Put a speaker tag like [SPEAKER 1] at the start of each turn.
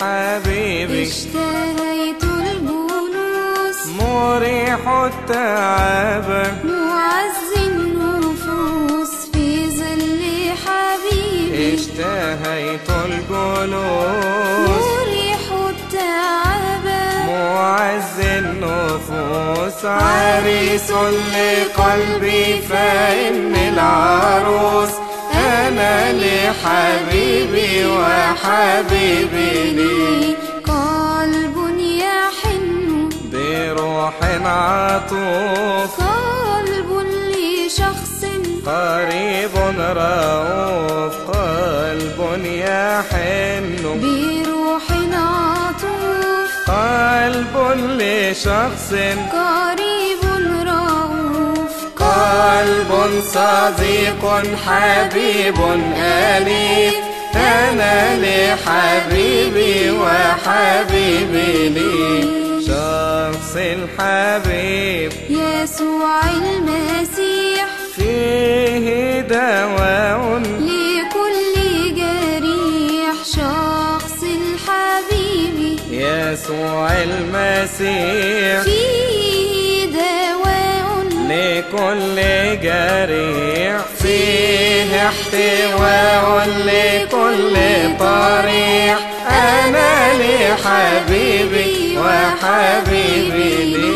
[SPEAKER 1] حبيبي. اشتهيت الجلوس مريح التعب.
[SPEAKER 2] معز النفوس في ظل حبيبي.
[SPEAKER 1] اشتهيت الجلوس
[SPEAKER 2] مريح التعب.
[SPEAKER 1] معز النفوس عريس لقلبي فإن العروس. أنا لحبيبي. وحبيبي. بروح عطوف
[SPEAKER 2] قلب لشخص
[SPEAKER 1] قريب رؤوف قلب يحن.
[SPEAKER 2] بروح عطوف
[SPEAKER 1] قلب لشخص
[SPEAKER 2] قريب رؤوف.
[SPEAKER 1] قلب صديق حبيب أليف. أنا لحبيبي وحبيبي لي. الحبيب
[SPEAKER 2] يسوع المسيح.
[SPEAKER 1] فيه دواء
[SPEAKER 2] لكل جريح شخص الحبيب.
[SPEAKER 1] يسوع المسيح.
[SPEAKER 2] فيه دواء
[SPEAKER 1] لكل جريح. فيه احتواء لكل طريح أنا لحبيبي Habibi